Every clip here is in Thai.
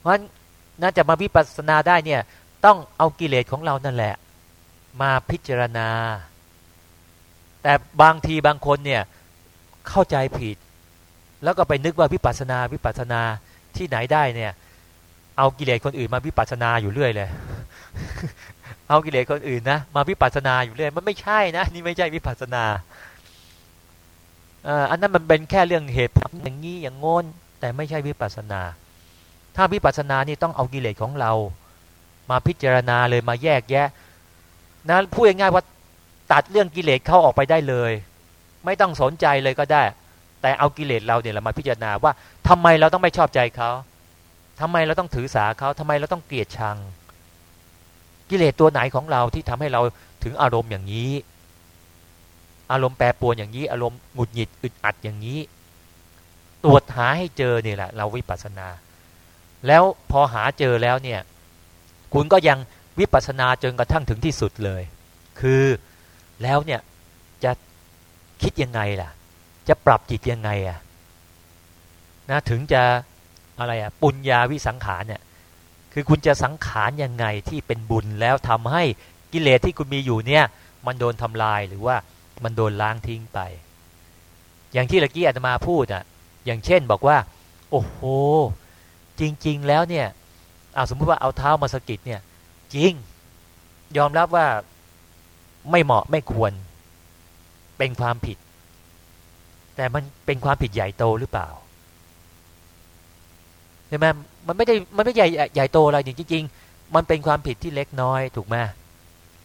เพราะฉะนั้นน่าจะมาวิปัสสนาได้เนี่ยต้องเอากิเลสของเรานั่นแหละ มาพิจารณา แต่บางทีบางคนเนี่ยเข้าใจผิด แล้วก็ไปนึกว่าวิปัสสนาวิปัสสนาที่ไหนได้เนี่ยเอากิเลสคนอื่นมาวิปัสสนาอยู่เรื่อยเลย เอากิเลสคนอื่นนะมาวิปัสสนาอยู่เรื่อยมันไม่ใช่นะนี่ไม่ใช่วิปัสสนาอันนั้นมันเป็นแค่เรื่องเหตุผลอย่างนี้อย่างงนแต่ไม่ใช่วิปัสสนา ถ้าวิปัสสนานี่ต้องเอากิเลสของเรา มาพิจารณาเลยมาแยกแยะนะพูดง่ายๆว่าตัดเรื่องกิเลสเข้าออกไปได้เลย ไม่ต้องสนใจเลยก็ได้ แต่เอากิเลสเราเนี่ยเรามาพิจารณาว่าทำไมเราต้องไม่ชอบใจเขาทำไมเราต้องถือสาเขาทำไมเราต้องเกลียดชัง กิเลสตัวไหนของเราที่ทำให้เราถึงอารมณ์อย่างนี้ อารมณ์แปรปรวนอย่างนี้ อารมณ์หงุดหงิดอึดอัดอย่างนี้ ตรวจหาให้เจอเนี่ยแหละ เราวิปัสสนา แล้วพอหาเจอแล้วเนี่ย คุณก็ยังวิปัสสนาจนกระทั่งถึงที่สุดเลย คือแล้วเนี่ยจะคิดยังไงล่ะ จะปรับจิตยังไงอะนะถึงจะอะไรอะปุญญาวิสังขารเนี่ยคือคุณจะสังขารยังไงที่เป็นบุญแล้วทำให้กิเลสที่คุณมีอยู่เนี่ย มันโดนทำลายหรือว่ามันโดนล้างทิ้งไป อย่างที่ตะกี้อาตมาพูดอะ อย่างเช่นบอกว่า โอ้โห จริง ๆ แล้วเนี่ยเอาสมมุติว่าเอาเท้ามาสกิดเนี่ย จริง ยอมรับว่าไม่เหมาะไม่ควร เป็นความผิด แต่มันเป็นความผิดใหญ่โตหรือเปล่าใช่ไหมมันไม่ได้มันไม่ใหญ่ใหญ่โตอะไรจริง ๆ มันเป็นความผิดที่เล็กน้อยถูกไหม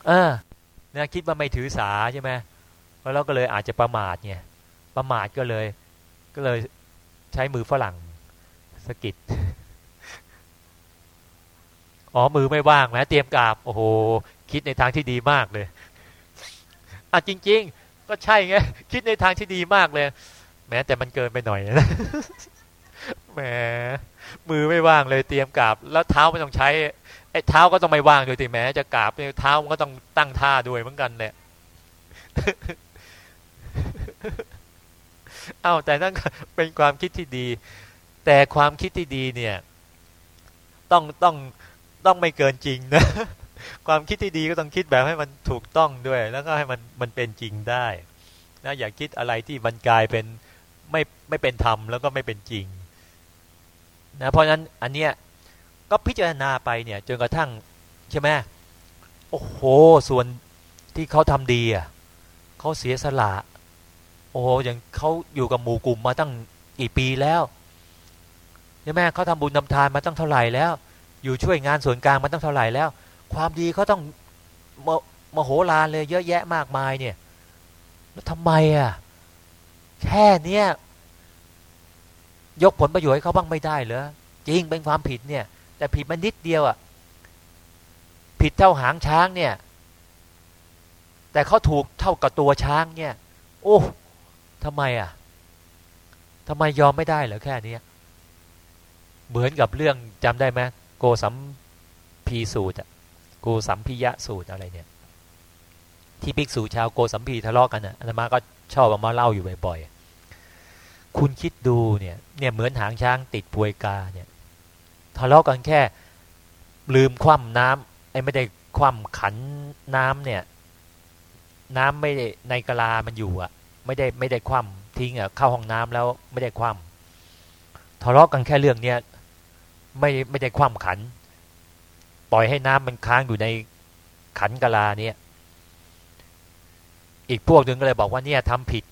เออนะคิดว่าไม่ถือสาใช่ไหมแล้วเราก็เลยอาจจะประมาทไงประมาทก็เลย ก็เลยใช้มือฝรั่งสกิด อ๋อมือไม่ว่างนะเตรียมกราบโอ้โห คิดในทางที่ดีมากเลยอะจริง ๆ ก็ใช่ไงคิดในทางที่ดีมากเลย แม้แต่มันเกินไปหน่อยนะแหมมือไม่ว่างเลยเตรียมกราบ แล้วเท้าไม่ต้องใช้ไอ้เท้าก็ต้องไม่ว่างด้วยติแม้จะกราบเท้ามันก็ต้องตั้งท่าด้วยเหมือนกันเนี่ยเอาแต่นั่นเป็นความคิดที่ดี แต่ความคิดที่ดีเนี่ย ต้องต้อง ต้องไม่เกินจริงนะความคิดที่ดีก็ต้องคิดแบบให้มันถูกต้องด้วย แล้วก็ให้มันมันเป็นจริงได้นะอย่าคิดอะไรที่มันกลายเป็นไม่ไม่เป็นธรรมแล้วก็ไม่เป็นจริงนะเพราะฉะนั้นอันเนี้ยก็พิจารณาไปเนี่ยจนกระทั่งใช่ไหมโอ้โห ส่วนที่เขาทำดีอะเขาเสียสละ โอ้โหอย่างเขาอยู่กับหมู่กลุ่มมาตั้งกี่ปีแล้วใช่ไหมเขาทำบุญทาทานมาตั้งเท่าไหร่แล้ว อยู่ช่วยงานส่วนกลางมาตั้งเท่าไหร่แล้ว ความดีเขาต้องมโหฬารเลยเยอะแยะมากมายเนี่ยแล้วทำไมอะแค่เนี้ยยกผลประโยชน์ให้เขาบ้างไม่ได้เหรอจริงเป็นความผิดเนี่ย แต่ผิดมันนิดเดียวอะผิดเท่าหางช้างเนี่ย แต่เขาถูกเท่ากับตัวช้างเนี่ย โอ้ทำไมอะทำไมยอมไม่ได้เหรอแค่นี้เหมือนกับเรื่องจำได้ไหม สัมพีสูตรอะโกสัมพิยะสูตรอะไรเนี่ย ที่ภิกษุชาวโกสัมพีทะเลาะกันอะอาตมาก็ชอบมาเล่าอยู่บ่อยๆ คุณคิดดูเนี่ยเนี่ยเหมือนหางช้างติดปวยกาเนี่ยทะเลาะกันแค่ลืมคว่ำน้ำไอ้ไม่ได้คว่ำขันน้ำเนี่ย น้ำไม่ได้ในกะลามันอยู่อะไม่ได้ไม่ได้คว่ำทิ้งอะเข้าห้องน้ำแล้วไม่ได้คว่ำทะเลาะกันแค่เรื่องเนี้ย ไม่ไม่ได้คว่ำขัน ปล่อยให้น้ำมันค้างอยู่ในขันกะลาเนี่ย อีกพวกหนึ่งก็เลยบอกว่าเนี่ยทำผิด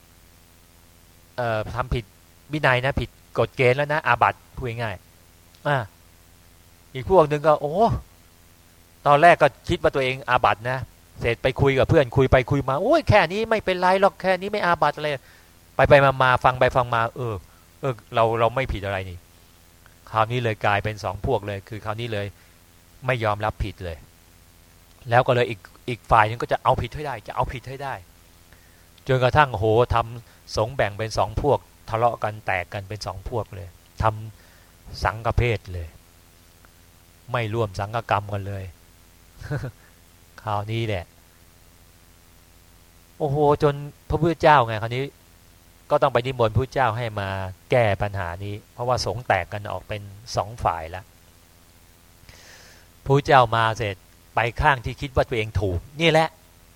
เอ่อทำผิดวินัยนะ ผิดกฎเกณฑ์แล้วนะ อาบัตพูดง่ายอ่าอีกพวกหนึ่งก็ โอ้ตอนแรกก็คิดว่าตัวเองอาบัตนะเสร็จไปคุยกับเพื่อนคุยไปคุยมาโอ้ยแค่นี้ไม่เป็นไรหรอกแค่นี้ไม่อาบัตอะไรไปไปมามาฟังไปฟังมา เออ เออ เราเราไม่ผิดอะไรนี่ คราวนี้เลยกลายเป็นสองพวกเลย คือคราวนี้เลยไม่ยอมรับผิดเลย แล้วก็เลยอีกอีกฝ่ายนึงก็จะเอาผิดให้ได้ จะเอาผิดให้ได้จนกระทั่งโหทำสงแบ่งเป็นสองพวก ทะเลาะกันแตกกันเป็นสองพวกเลยทำสังฆเพศเลย ไม่ร่วมสังฆกรรมกันเลยคราวนี้แหละ โอ้โห จนพระพุทธเจ้าไงคราวนี้ ก็ต้องไปนิมนต์พระเจ้าให้มาแก้ปัญหานี้ เพราะว่าสงแตกกันออกเป็นสองฝ่ายแล้วพระเจ้ามาเสร็จไปข้างที่คิดว่าตัวเองถูก นี่แหละ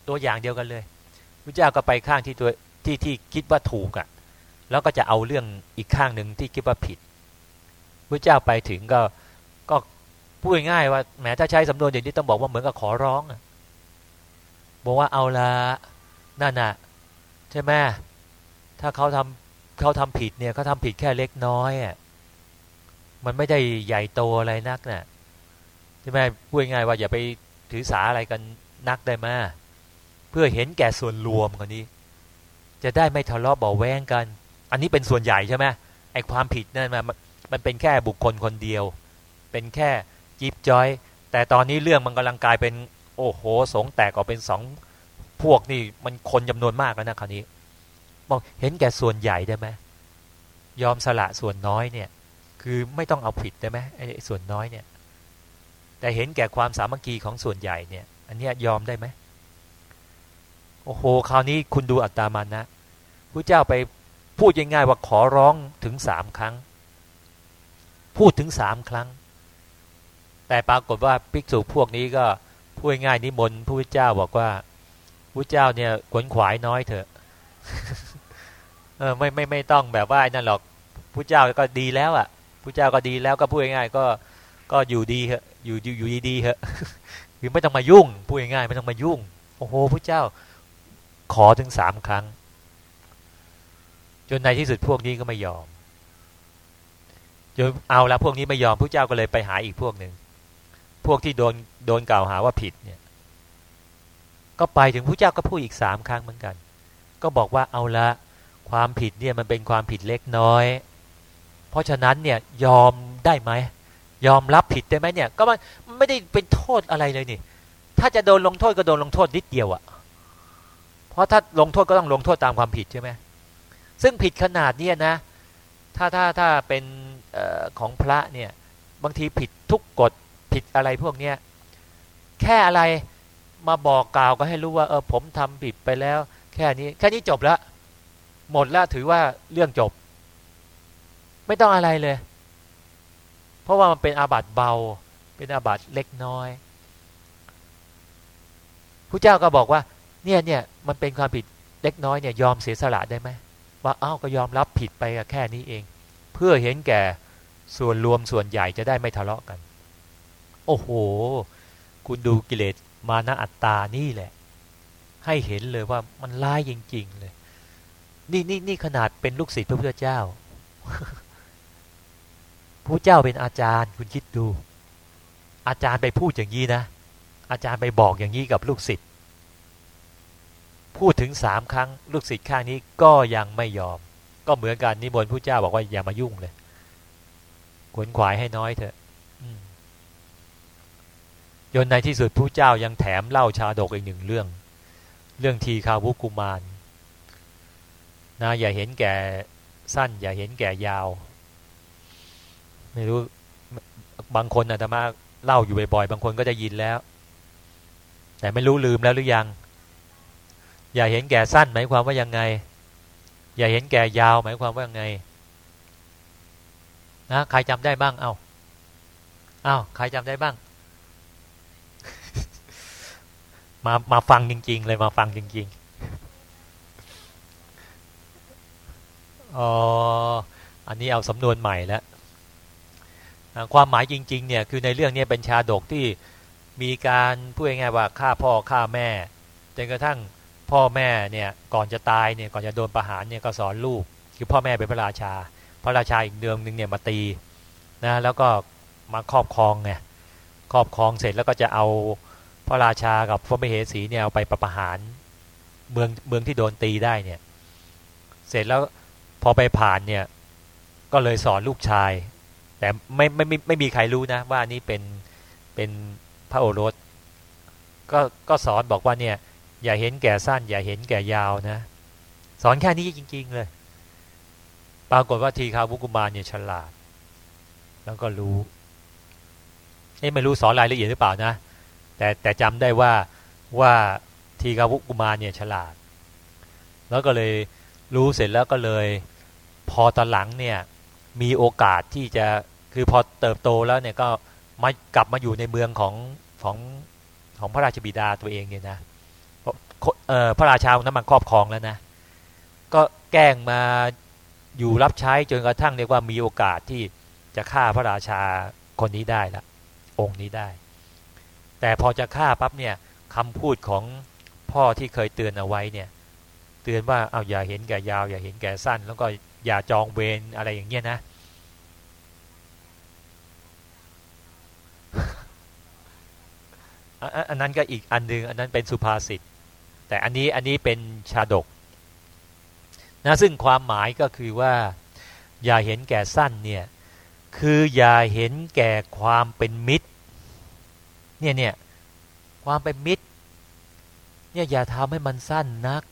ตัวอย่างเดียวกันเลยพระเจ้าก็ไปข้างที่ตัวที่ที่คิดว่าถูกอะ่ะ แล้วก็จะเอาเรื่องอีกข้างหนึ่งที่คิดว่าผิดพระเจ้าไปถึงก็ก็พูดง่ายว่าแม้ถ้าใช้สำนวนอย่างนี้ต้องบอกว่าเหมือนกับขอร้องอะบอกว่าเอาละนั่นน่ะใช่ไหม ถ้าเขาทำเขาทำผิดเนี่ยเขาทำผิดแค่เล็กน้อยอะมันไม่ได้ใหญ่โตอะไรนักนะ่ะใช่ไหมพูดง่ายว่าอย่าไปถือสาอะไรกันนักได้มาเพื่อเห็นแก่ส่วนรวมกันนี้ จะได้ไม่ทะเลาะเบาแวงกัน อันนี้เป็นส่วนใหญ่ใช่ไหมไอ้ความผิดนั่นมันมันเป็นแค่บุคคลคนเดียว เป็นแค่จิบจอย แต่ตอนนี้เรื่องมันกำลังกลายเป็นโอ้โหสงแตกออกเป็นสองพวกนี่มันคนจำนวนมากแล้วนะคราวนี้ บอกเห็นแก่ส่วนใหญ่ได้ไหมยอมสละส่วนน้อยเนี่ย คือไม่ต้องเอาผิดได้ไหมไอ้ส่วนน้อยเนี่ย แต่เห็นแก่ความสามัคคีของส่วนใหญ่เนี่ย อันนี้ยอมได้ไหมโอ้โหคราวนี้คุณดูอัตตามันนะพระเจ้าไปพูดง่ายๆว่าขอร้องถึงสามครั้ง พูดถึงสามครั้ง แต่ปรากฏว่าภิกษุพวกนี้ก็พูดง่ายนิมนต์พระพุทธเจ้าบอกว่าพระเจ้าเนี่ยขวนขวายน้อยเถอะ เออไม่ไม่ไม่ต้องแบบว่านั่นหรอกผู้เจ้าก็ดีแล้วอะผู้เจ้าก็ดีแล้วก็พูดง่ายๆก็ก็อยู่ดีเหอะอยู่อยู่อยู่ดีๆเหอะคือไม่ต้องมายุ่งพูดง่ายๆไม่ต้องมายุ่ง โอ้โหผู้เจ้าขอถึงสามครั้ง จนในที่สุดพวกนี้ก็ไม่ยอมจนเอาละพวกนี้ไม่ยอมผู้เจ้าก็เลยไปหาอีกพวกหนึ่งพวกที่โดนโดนกล่าวหาว่าผิดเนี่ย ก็ไปถึงผู้เจ้าก็พูดอีกสามครั้งเหมือนกัน ก็บอกว่าเอาละ ความผิดเนี่ยมันเป็นความผิดเล็กน้อย เพราะฉะนั้นเนี่ยยอมได้ไหมยอมรับผิดได้ไหมเนี่ย ก็มันไม่ได้เป็นโทษอะไรเลยนี่ ถ้าจะโดนลงโทษก็โดนลงโทษนิดเดียวอะเพราะถ้าลงโทษก็ต้องลงโทษตามความผิดใช่ไหมซึ่งผิดขนาดเนี้ยนะ ถ้าถ้าถ้าเป็นออของพระเนี่ยบางทีผิดทุกกฎผิดอะไรพวกเนี้ยแค่อะไรมาบอกกล่าวก็ให้รู้ว่าเออผมทำผิดไปแล้ว แค่นี้แค่นี้จบแล้ว หมดแล้วถือว่าเรื่องจบ ไม่ต้องอะไรเลย เพราะว่ามันเป็นอาบัติเบา เป็นอาบัติเล็กน้อยผู้เจ้าก็บอกว่า เนี่ยเนี่ยมันเป็นความผิดเล็กน้อยเนี่ยยอมเสียสละได้ไหมว่าอ้าวก็ยอมรับผิดไปแค่นี้เอง เพื่อเห็นแก่ส่วนรวมส่วนใหญ่จะได้ไม่ทะเลาะกัน โอ้โห คุณดูกิเลสมานะอัตตานี่แหละ ให้เห็นเลยว่ามันร้ายจริง ๆ เลย นี่นี่นี่ขนาดเป็นลูกศิษย์พระพุทธเจ้าพระเจ้าเป็นอาจารย์คุณคิดดู อาจารย์ไปพูดอย่างนี้นะ อาจารย์ไปบอกอย่างนี้กับลูกศิษย์พูดถึงสามครั้ง ลูกศิษย์ข้างนี้ก็ยังไม่ยอม ก็เหมือนกันนิมนต์พระเจ้าบอกว่าอย่ามายุ่งเลยขวนขวายให้น้อยเถอะจนในที่สุดพระเจ้ายังแถมเล่าชาดกอีกหนึ่งเรื่อง เรื่องทีคาวุกุมาร นะอย่าเห็นแก่สั้น อย่าเห็นแก่ยาว ไม่รู้บางคนอาตมาเล่าอยู่บ่อยๆบางคนก็จะยินแล้ว แต่ไม่รู้ลืมแล้วหรือยัง อย่าเห็นแก่สั้นหมายความว่ายังไง อย่าเห็นแก่ยาวหมายความว่ายังไงนะใครจำได้บ้าง เอา้าอ้าวใครจำได้บ้าง มามาฟังจริง ๆ เลยมาฟังจริง อ๋ออันนี้เอาสำนวนใหม่แล้วความหมายจริงๆเนี่ยคือในเรื่องนี้เป็นชาดกที่มีการพูดง่ายๆว่าฆ่าพ่อฆ่าแม่จนกระทั่งพ่อแม่เนี่ยก่อนจะตายเนี่ยก่อนจะโดนประหารเนี่ยก็สอนลูก คือพ่อแม่เป็นพระราชา พระราชาอีกเดือนหนึ่งเนี่ยมาตีนะแล้วก็มาครอบครองไงครอบครองเสร็จแล้วก็จะเอาพระราชากับพระมเหสีเนี่ยเอาไปประหารเมืองเมืองที่โดนตีได้เนี่ย เสร็จแล้ว พอไปผ่านเนี่ย ก็เลยสอนลูกชาย แต่ไม่ไม่ไม่ไม่มีใครรู้นะ ว่านี่เป็นเป็นพระโอรส ก็ก็สอนบอกว่าเนี่ย อย่าเห็นแก่สั้น อย่าเห็นแก่ยาวนะ สอนแค่นี้จริง ๆ เลย ปรากฏว่าทีคาวุกุมารเนี่ยฉลาด แล้วก็รู้เอ้ไม่รู้สอนรายละเอียดหรือเปล่านะ แต่แต่จำได้ว่าว่าทีคาวุกุมารเนี่ยฉลาด แล้วก็เลย รู้เสร็จแล้วก็เลย พอตอนหลังเนี่ยมีโอกาสที่จะคือพอเติบโตแล้วเนี่ยก็มากลับมาอยู่ในเมืองของของของพระราชบิดาตัวเองเนี่ยนะเออพระราชานั้นมาครอบครองแล้วนะ ก็แกล้งมาอยู่รับใช้จนกระทั่งเรียกว่ามีโอกาสที่จะฆ่าพระราชาคนนี้ได้ละองค์นี้ได้ แต่พอจะฆ่าปั๊บเนี่ยคำพูดของพ่อที่เคยเตือนเอาไว้เนี่ย เตือนว่าเอาอย่าเห็นแก่ยาว อย่าเห็นแก่สั้น แล้วก็อย่าจองเวรอะไรอย่างเงี้ยนะอันนั้นก็อีกอันนึงอันนั้นเป็นสุภาษิต แต่อันนี้อันนี้เป็นชาดกนะซึ่งความหมายก็คือว่า อย่าเห็นแก่สั้นเนี่ยคืออย่าเห็นแก่ความเป็นมิตรเนี่ยเนี่ยความเป็นมิตรเนี่ยอย่าทำให้มันสั้นนัก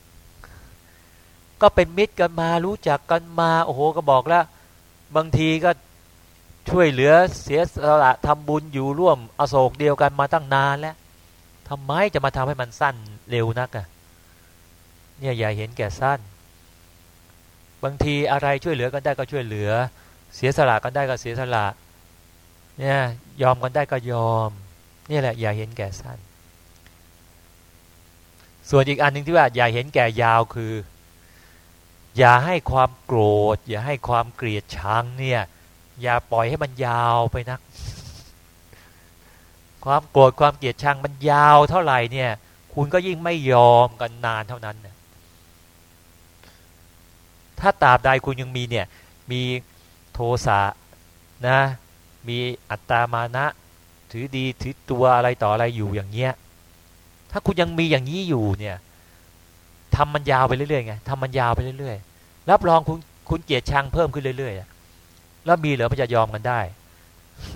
ก็เป็นมิตรกันมารู้จักกันมาโอ้โหก็บอกแล้ว บางทีก็ช่วยเหลือเสียสละทำบุญอยู่ร่วม อโศกเดียวกันมาตั้งนานแล้วทำไมจะมาทำให้มันสั้นเร็วนักอะ่ะเนี่ยอย่าเห็นแก่สั้น บางทีอะไรช่วยเหลือกันได้ก็ช่วยเหลือ เสียสละกันได้ก็เสียสละเนี่ยยอมกันได้ก็ยอมนี่แหละอย่าเห็นแก่สั้น ส่วนอีกอันหนึ่งที่ว่าอย่าเห็นแก่ยาวคือ อย่าให้ความโกรธ อย่าให้ความเกลียดชังเนี่ย อย่าปล่อยให้มันยาวไปนัก ความโกรธความเกลียดชังมันยาวเท่าไหร่เนี่ย คุณก็ยิ่งไม่ยอมกันนานเท่านั้นนะถ้าตราบใดคุณยังมีเนี่ย มีโทสะนะ มีอัตตามานะ ถือดีถือตัวอะไรต่ออะไรอยู่อย่างเงี้ย ถ้าคุณยังมีอย่างนี้อยู่เนี่ย ทำมันยาวไปเรื่อยๆไงทำมันยาวไปเรื่อยๆ รับรองคุณคุณเกียดชังเพิ่มขึ้นเรื่อยๆ แล้วมีเหรอมันจะยอมกันได้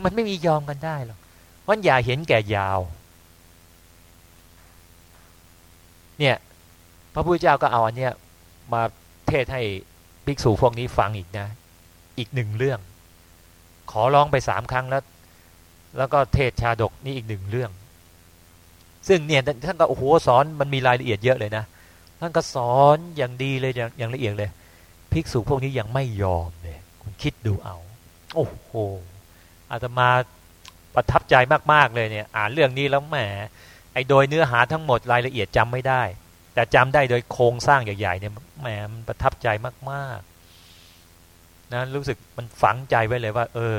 มันไม่มียอมกันได้หรอกเพราะอย่าเห็นแก่ยาว เนี่ย พระพุทธเจ้าก็เอาอันเนี้ยมาเทศให้ภิกษุพวกนี้ฟังอีกนะ อีกหนึ่งเรื่อง ขอร้องไปสามครั้งแล้ว แล้วก็เทศชาดกนี่อีกหนึ่งเรื่อง ซึ่งเนี่ยท่านก็โอ้โหสอนมันมีรายละเอียดเยอะเลยนะ ท่านก็สอนอย่างดีเลยอย่างอย่างละเอียดเลยภิกษุพวกนี้ยังไม่ยอมเลยคุณคิดดูเอา โอ้โหอาตมาประทับใจมาก ๆ เลยเนี่ย อ่านเรื่องนี้แล้วแหมไอโดยเนื้อหาทั้งหมดรายละเอียดจำไม่ได้ แต่จำได้โดยโครงสร้างใหญ่ๆเนี่ยแหมมันประทับใจมากๆนะรู้สึกมันฝังใจไว้เลยว่า เออ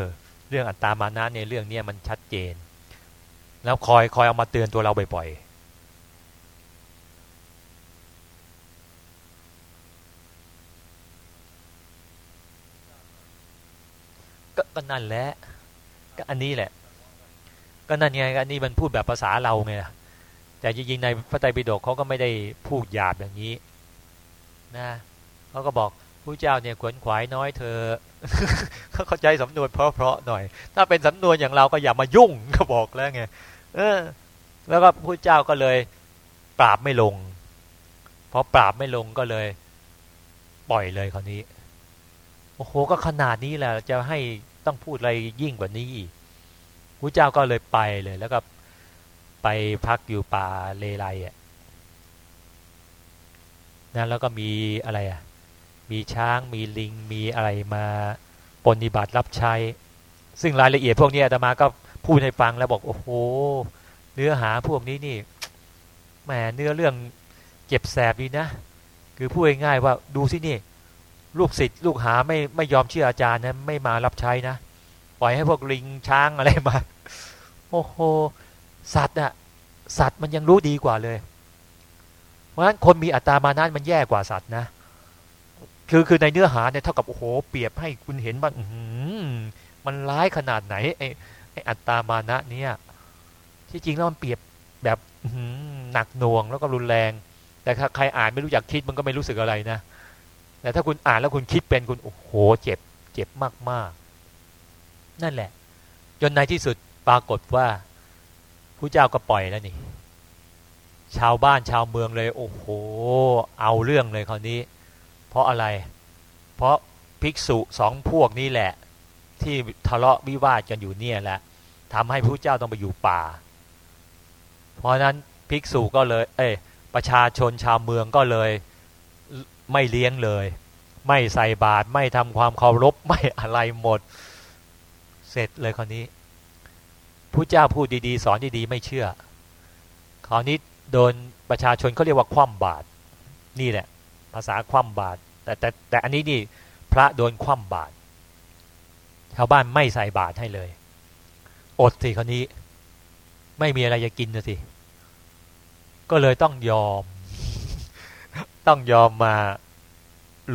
เรื่องอัตตามานะในเรื่องนี้มันชัดเจน แล้วคอยคอยเอามาเตือนตัวเราบ่อยๆ ก็นั่นแหละก็อันนี้แหละ ก็นั่นไงอันนี้มันพูดแบบภาษาเราไงแต่จริงๆในพระไตรปิฎกเขาก็ไม่ได้พูดหยาบอย่างนี้ นะเขาก็บอกผู้เจ้าเนี่ยขวนขวายน้อยเธอเขาเข้าใจสำนวนเพราะๆหน่อย ถ้าเป็นสำนวนอย่างเราก็อย่ามายุ่งก็บอกแล้วไงเออ แล้วก็ผู้เจ้าก็เลย ปราบไม่ลงพอปราบไม่ลงก็เลย ปล่อยเลยคราวนี้ โอ้โหก็ขนาดนี้แหละจะให้ ต้องพูดอะไรยิ่งกว่านี้อีกพระเจ้าก็เลยไปเลย แล้วก็ไปพักอยู่ป่าเลไลอะนะแล้วก็มีอะไรอะ มีช้างมีลิงมีอะไรมาปฏิบัติรับใช้ ซึ่งรายละเอียดพวกนี้อาตมาก็พูดให้ฟังแล้วบอกโอ้โห เนื้อหาพวกนี้นี่แหมเนื้อเรื่องเจ็บแสบดีนะ คือพูดง่ายๆว่าดูสินี่ ลูกศิษย์ลูกหาไม่ไม่ยอมเชื่ออาจารย์นะไม่มารับใช้นะปล่อยให้พวกลิงช้างอะไรมาโอ้โหสัตว์อะสัตว์มันยังรู้ดีกว่าเลย เพราะฉะนั้นคนมีอัตามานะมันแย่กว่าสัตว์นะคือคือในเนื้อหาเนี่ยเท่ากับโอ้โหเปรียบให้คุณเห็นว่าอืมันร้ายขนาดไหนไอ้ไอ้อัตตามานะเนี่ยที่จริงแล้วมันเปรียบแบบหนักหน่วงแล้วก็รุนแรง แต่ถ้าใครอ่านไม่รู้จักคิดมันก็ไม่รู้สึกอะไรนะ แต่ถ้าคุณอ่านแล้วคุณคิดเป็นคุณโอ้โหเจ็บ เจ็บมากๆ นั่นแหละ จนในที่สุดปรากฏว่าผู้เจ้าก็ปล่อยแล้วนี่ ชาวบ้านชาวเมืองเลย โอ้โห เอาเรื่องเลยคราวนี้ เพราะอะไร เพราะภิกษุสองพวกนี้แหละ ที่ทะเลาะวิวาทกันอยู่เนี่ยแหละทำให้พระเจ้าต้องไปอยู่ป่า เพราะนั้นภิกษุก็เลย เอ้ประชาชนชาวเมืองก็เลย ไม่เลี้ยงเลย ไม่ใส่บาตรไม่ทำความเคารพไม่อะไรหมด เสร็จเลยคนนี้ผู้เจ้าพูดดีๆ สอนดีๆ ไม่เชื่อ คราวนี้โดนประชาชนเขาเรียกว่าคว่ำบาตรนี่แหละ ภาษาคว่ำบาตรแต่แต่แต่อันนี้นี่พระโดนคว่ำบาตรชาวบ้านไม่ใส่บาตรให้เลย อดสิคราวนี้ ไม่มีอะไรจะกินนะสิ ก็เลยต้องยอม ต้องยอมมา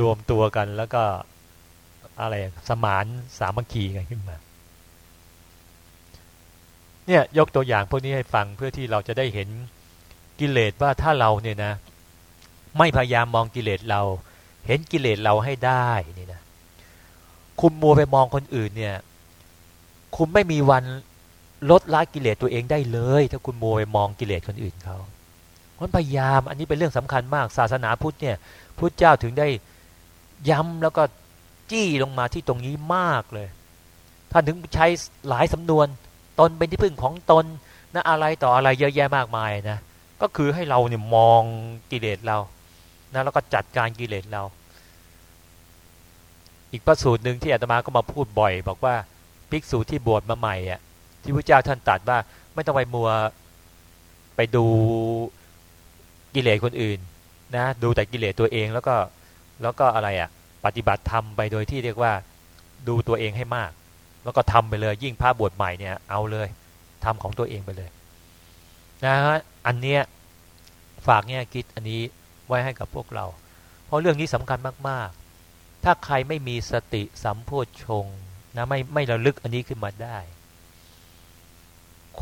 รวมตัวกันแล้วก็อะไรสมานสามัคคีกันขึ้นมา เนี่ยยกตัวอย่างพวกนี้ให้ฟังเพื่อที่เราจะได้เห็นกิเลสว่าถ้าเราเนี่ยนะ ไม่พยายามมองกิเลสเรา เห็นกิเลสเราให้ได้นี่นะคุณมัวไปมองคนอื่นเนี่ย คุณไม่มีวันลดละกิเลสตัวเองได้เลย ถ้าคุณมัวไปมองกิเลสคนอื่นเขา เพราะพยายามอันนี้เป็นเรื่องสำคัญมากศาสนาพุทธเนี่ยพุทธเจ้าถึงได้ย้ำแล้วก็จี้ลงมาที่ตรงนี้มากเลย ท่านถึงใช้หลายสำนวนตนเป็นที่พึ่งของตนนะอะไรต่ออะไรเยอะแยะมากมายนะก็คือให้เราเนี่ยมองกิเลสเรานะแล้วก็จัดการกิเลสเรา อีกประสูตรหนึ่งที่อาตมาก็มาพูดบ่อย บอกว่าภิกษุที่บวชมาใหม่อะที่พระเจ้าท่านตรัสว่าไม่ต้องไปมัวไปดู กิเลสคนอื่นนะดูแต่กิเลสตัวเองแล้วก็แล้วก็อะไรอะปฏิบัติธรรมไปโดยที่เรียกว่าดูตัวเองให้มาก แล้วก็ทำไปเลยยิ่งพระบวชใหม่เนี่ยเอาเลยทำของตัวเองไปเลยนะฮะอันเนี้ยฝากเนี่ยคิดอันนี้ไว้ให้กับพวกเรา เพราะเรื่องนี้สำคัญมาก ๆ ถ้าใครไม่มีสติสัมโพชฌงนะไม่ไม่ระลึกอันนี้ขึ้นมาได้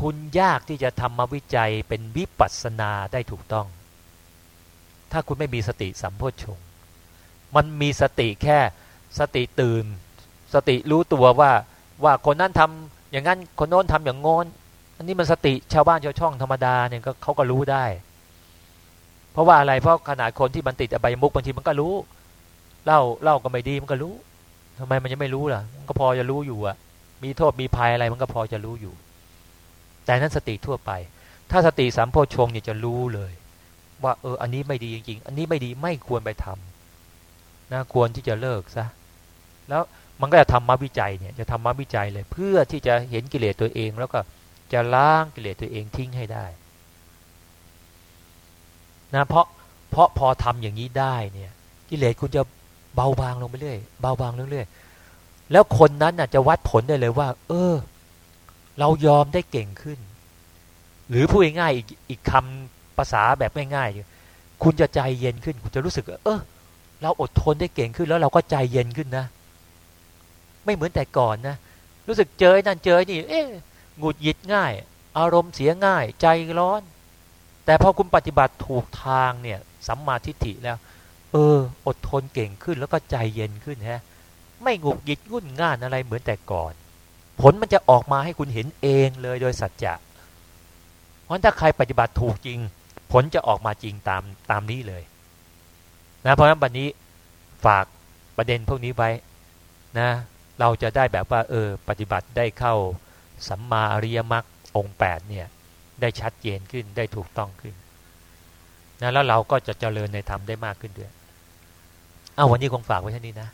คุณยากที่จะทำมาวิจัยเป็นวิปัสสนาได้ถูกต้อง ถ้าคุณไม่มีสติสัมโพชฌงมันมีสติแค่สติตื่น สติรู้ตัวว่าว่าคนนั้นทำอย่างนั้นคนโน้นทำอย่างงอนอันนี้มันสติชาวบ้านชาวช่องธรรมดาเนี่ยก็เขาก็รู้ได้ เพราะว่าอะไรเพราะขนาดคนที่มันติดอบายมุกบางทีมันก็รู้เล่าเล่าก็ไม่ดีมันก็รู้ทำไมมันยังไม่รู้ล่ะมันก็พอจะรู้อยู่อะมีโทษมีภัยอะไรมันก็พอจะรู้อยู่ แต่นั้นสติทั่วไป ถ้าสติสัมโพชงเนี่ยจะรู้เลย ว่าเอออันนี้ไม่ดีจริง ๆ อันนี้ไม่ดีไม่ควรไปทำนะควรที่จะเลิกซะแล้วมันก็จะทำมาวิจัยเนี่ยจะทำมาวิจัยเลย เพื่อที่จะเห็นกิเลสตัวเอง แล้วก็จะล้างกิเลสตัวเองทิ้งให้ได้นะเพราะเพราะพอทำอย่างนี้ได้เนี่ย กิเลสคุณจะเบาบางลงไปเรื่อยเบาบางเรื่อยๆแล้วคนนั้นน่ะจะวัดผลได้เลยว่า เออ เรายอมได้เก่งขึ้น หรือพูดง่ายๆอีกอีกคำ ภาษาแบบง่ายๆคุณจะใจเย็นขึ้น คุณจะรู้สึก เออเราอดทนได้เก่งขึ้นแล้วเราก็ใจเย็นขึ้นนะ ไม่เหมือนแต่ก่อนนะ รู้สึกเจอนั่นเจอนี่ เอ๊ะหงุดหงิดง่าย อารมณ์เสียง่าย ใจร้อน แต่พอคุณปฏิบัติถูกทางเนี่ยสัมมาทิฏฐิแล้ว เออ อดทนเก่งขึ้นแล้วก็ใจเย็นขึ้นฮะไม่หงุดหงิดงุ่นง่านอะไรเหมือนแต่ก่อน ผลมันจะออกมาให้คุณเห็นเองเลยโดยสัจจะเพราะถ้าใครปฏิบัติถูกจริง ผลจะออกมาจริงตามตามนี้เลยนะเพราะฉะนั้นวันนี้ฝากประเด็นพวกนี้ไว้นะเราจะได้แบบว่าเออปฏิบัติได้เข้าสัมมาอริยมรรคองแปดเนี่ยได้ชัดเจนขึ้นได้ถูกต้องขึ้นนะแล้วเราก็จะเจริญในธรรมได้มากขึ้นด้วยเอาวันนี้คงฝากไว้แค่นี้นะ